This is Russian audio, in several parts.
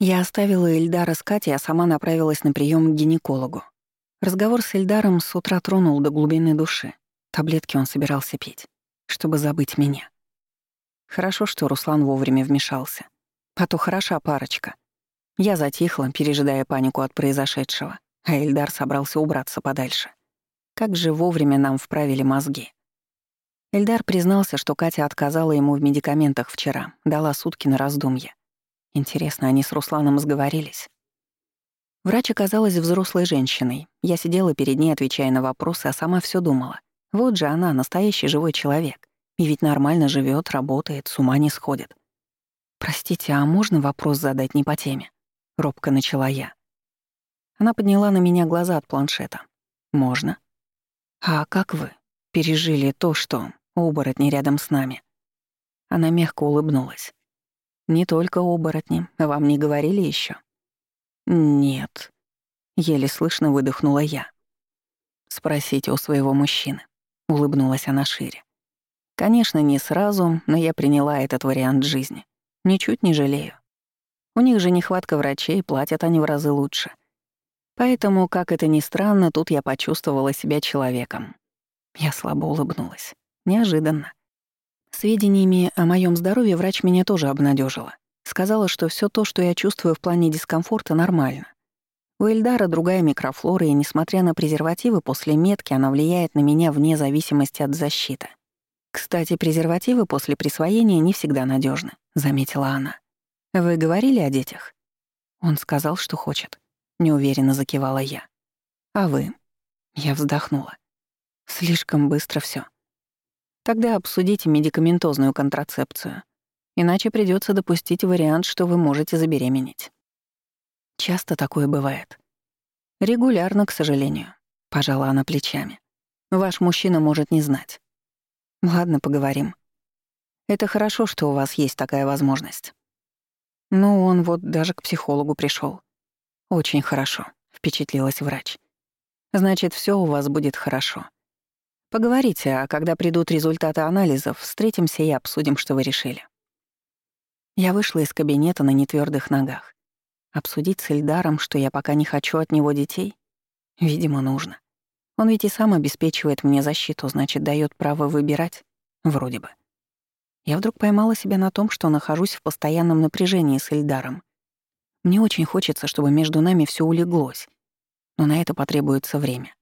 Я оставила Эльдара с Катей, а сама направилась на прием к гинекологу. Разговор с Эльдаром с утра тронул до глубины души. Таблетки он собирался пить, чтобы забыть меня. Хорошо, что Руслан вовремя вмешался. А то хороша парочка. Я затихла, пережидая панику от произошедшего, а Эльдар собрался убраться подальше. Как же вовремя нам вправили мозги. Эльдар признался, что Катя отказала ему в медикаментах вчера, дала сутки на раздумье. Интересно, они с Русланом сговорились? Врач оказалась взрослой женщиной. Я сидела перед ней, отвечая на вопросы, а сама все думала. Вот же она, настоящий живой человек. И ведь нормально живет, работает, с ума не сходит. «Простите, а можно вопрос задать не по теме?» — робко начала я. Она подняла на меня глаза от планшета. «Можно». «А как вы пережили то, что оборотни рядом с нами?» Она мягко улыбнулась. Не только оборотни. Вам не говорили еще? Нет. Еле слышно выдохнула я. Спросите у своего мужчины. Улыбнулась она шире. Конечно, не сразу, но я приняла этот вариант жизни. Ничуть не жалею. У них же нехватка врачей, платят они в разы лучше. Поэтому, как это ни странно, тут я почувствовала себя человеком. Я слабо улыбнулась. Неожиданно. Сведениями о моем здоровье врач меня тоже обнадежила. Сказала, что все то, что я чувствую в плане дискомфорта, нормально. У Эльдара другая микрофлора, и, несмотря на презервативы, после метки она влияет на меня вне зависимости от защиты. «Кстати, презервативы после присвоения не всегда надежны, заметила она. «Вы говорили о детях?» Он сказал, что хочет. Неуверенно закивала я. «А вы?» Я вздохнула. Слишком быстро все. Тогда обсудите медикаментозную контрацепцию. Иначе придется допустить вариант, что вы можете забеременеть. Часто такое бывает. Регулярно, к сожалению. Пожала она плечами. Ваш мужчина может не знать. Ладно, поговорим. Это хорошо, что у вас есть такая возможность. Ну, он вот даже к психологу пришел. Очень хорошо, впечатлилась врач. Значит, все у вас будет хорошо. Поговорите, а когда придут результаты анализов, встретимся и обсудим, что вы решили. Я вышла из кабинета на нетвёрдых ногах. Обсудить с Эльдаром, что я пока не хочу от него детей? Видимо, нужно. Он ведь и сам обеспечивает мне защиту, значит, дает право выбирать. Вроде бы. Я вдруг поймала себя на том, что нахожусь в постоянном напряжении с Эльдаром. Мне очень хочется, чтобы между нами все улеглось. Но на это потребуется время.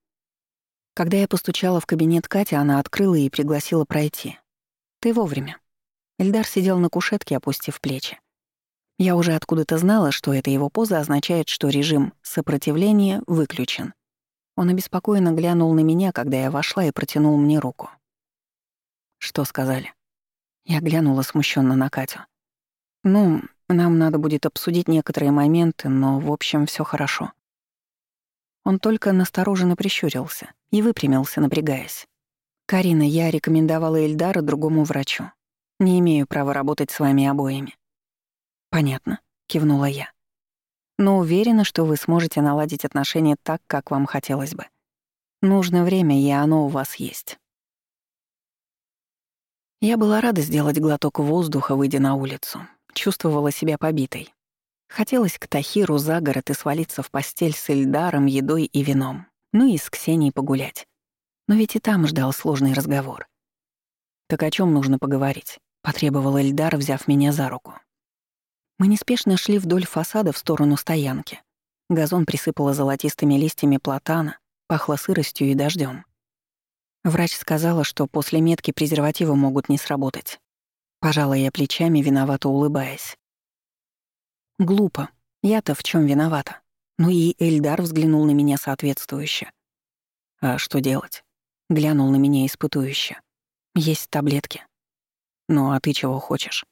Когда я постучала в кабинет Кати, она открыла и пригласила пройти. «Ты вовремя». Эльдар сидел на кушетке, опустив плечи. Я уже откуда-то знала, что эта его поза означает, что режим сопротивления выключен. Он обеспокоенно глянул на меня, когда я вошла и протянул мне руку. «Что сказали?» Я глянула смущенно на Катю. «Ну, нам надо будет обсудить некоторые моменты, но, в общем, все хорошо». Он только настороженно прищурился и выпрямился, напрягаясь. «Карина, я рекомендовала Эльдара другому врачу. Не имею права работать с вами обоими». «Понятно», — кивнула я. «Но уверена, что вы сможете наладить отношения так, как вам хотелось бы. Нужно время, и оно у вас есть». Я была рада сделать глоток воздуха, выйдя на улицу. Чувствовала себя побитой. Хотелось к Тахиру за город и свалиться в постель с Эльдаром, едой и вином. Ну и с Ксенией погулять. Но ведь и там ждал сложный разговор. «Так о чем нужно поговорить?» — потребовал Эльдар, взяв меня за руку. Мы неспешно шли вдоль фасада в сторону стоянки. Газон присыпало золотистыми листьями платана, пахло сыростью и дождем. Врач сказала, что после метки презервативы могут не сработать. Пожала я плечами, виновато улыбаясь. Глупо. Я-то в чем виновата? Ну и Эльдар взглянул на меня соответствующе. А что делать? Глянул на меня испытующе. Есть таблетки. Ну а ты чего хочешь?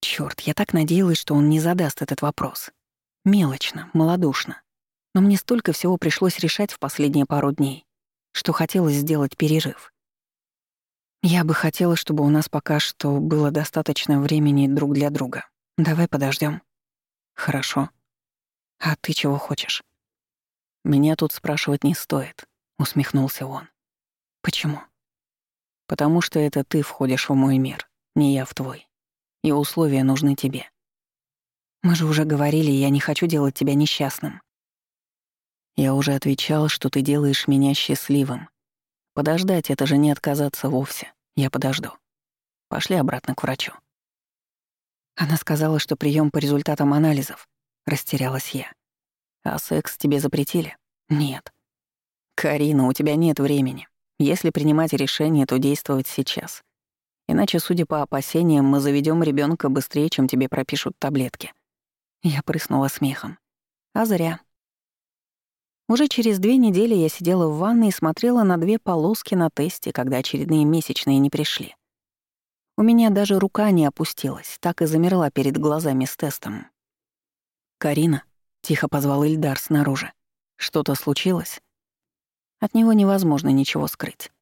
Чёрт, я так надеялась, что он не задаст этот вопрос. Мелочно, малодушно. Но мне столько всего пришлось решать в последние пару дней, что хотелось сделать перерыв. Я бы хотела, чтобы у нас пока что было достаточно времени друг для друга. Давай подождем. Хорошо. А ты чего хочешь? Меня тут спрашивать не стоит, усмехнулся он. Почему? Потому что это ты входишь в мой мир, не я в твой. И условия нужны тебе. Мы же уже говорили, я не хочу делать тебя несчастным. Я уже отвечал, что ты делаешь меня счастливым. Подождать — это же не отказаться вовсе. Я подожду. Пошли обратно к врачу. Она сказала, что прием по результатам анализов. Растерялась я. А секс тебе запретили? Нет. Карина, у тебя нет времени. Если принимать решение, то действовать сейчас. Иначе, судя по опасениям, мы заведем ребенка быстрее, чем тебе пропишут таблетки. Я прыснула смехом. А зря. Уже через две недели я сидела в ванной и смотрела на две полоски на тесте, когда очередные месячные не пришли. У меня даже рука не опустилась, так и замерла перед глазами с тестом. «Карина», — тихо позвал Ильдар снаружи, — «что-то случилось?» От него невозможно ничего скрыть.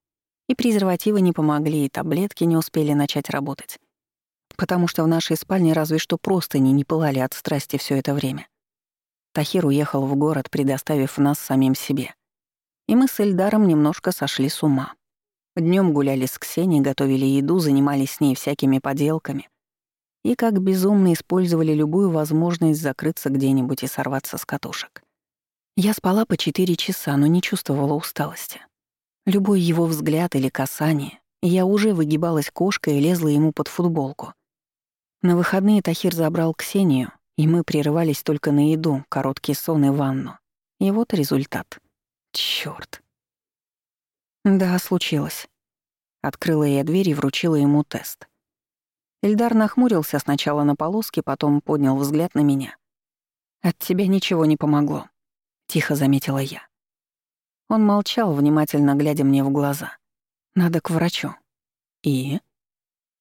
И презервативы не помогли, и таблетки не успели начать работать. Потому что в нашей спальне разве что простыни не пылали от страсти все это время. Тахир уехал в город, предоставив нас самим себе. И мы с Эльдаром немножко сошли с ума. Днем гуляли с Ксенией, готовили еду, занимались с ней всякими поделками. И как безумно использовали любую возможность закрыться где-нибудь и сорваться с катушек. Я спала по четыре часа, но не чувствовала усталости. Любой его взгляд или касание, я уже выгибалась кошкой и лезла ему под футболку. На выходные Тахир забрал Ксению, и мы прерывались только на еду, короткий сон и ванну. И вот результат. Чёрт. Да, случилось. Открыла я дверь и вручила ему тест. Эльдар нахмурился сначала на полоски, потом поднял взгляд на меня. «От тебя ничего не помогло», тихо заметила я. Он молчал, внимательно глядя мне в глаза. Надо к врачу. И?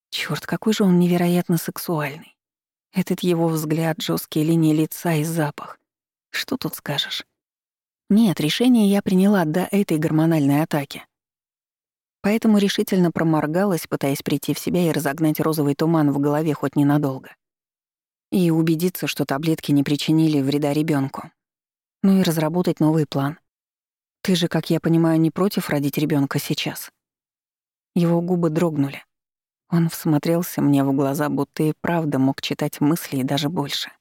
Чёрт, какой же он невероятно сексуальный. Этот его взгляд, жесткие линии лица и запах. Что тут скажешь? Нет, решение я приняла до этой гормональной атаки. Поэтому решительно проморгалась, пытаясь прийти в себя и разогнать розовый туман в голове хоть ненадолго. И убедиться, что таблетки не причинили вреда ребенку ну и разработать новый план. Ты же, как я понимаю, не против родить ребенка сейчас. Его губы дрогнули. Он всмотрелся мне в глаза, будто и правда мог читать мысли и даже больше.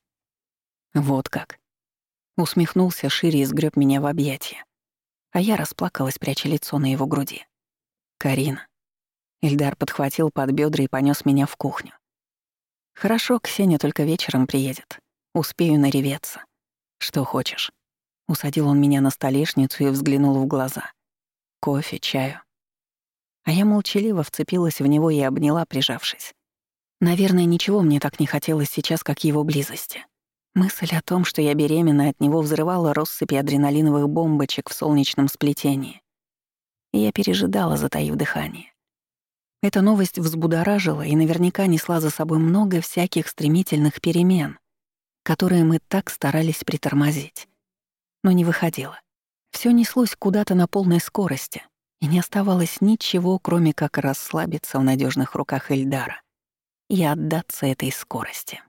Вот как. Усмехнулся шире и сгреб меня в объятия. А я расплакалась, пряча лицо на его груди. «Карина». Ильдар подхватил под бедра и понес меня в кухню. «Хорошо, Ксения только вечером приедет. Успею нареветься. Что хочешь?» Усадил он меня на столешницу и взглянул в глаза. Кофе, чаю. А я молчаливо вцепилась в него и обняла, прижавшись. Наверное, ничего мне так не хотелось сейчас, как его близости. Мысль о том, что я беременна от него, взрывала россыпи адреналиновых бомбочек в солнечном сплетении. Я пережидала, затаив дыхание. Эта новость взбудоражила и наверняка несла за собой много всяких стремительных перемен, которые мы так старались притормозить но не выходило. Все неслось куда-то на полной скорости, и не оставалось ничего, кроме как расслабиться в надежных руках Эльдара и отдаться этой скорости.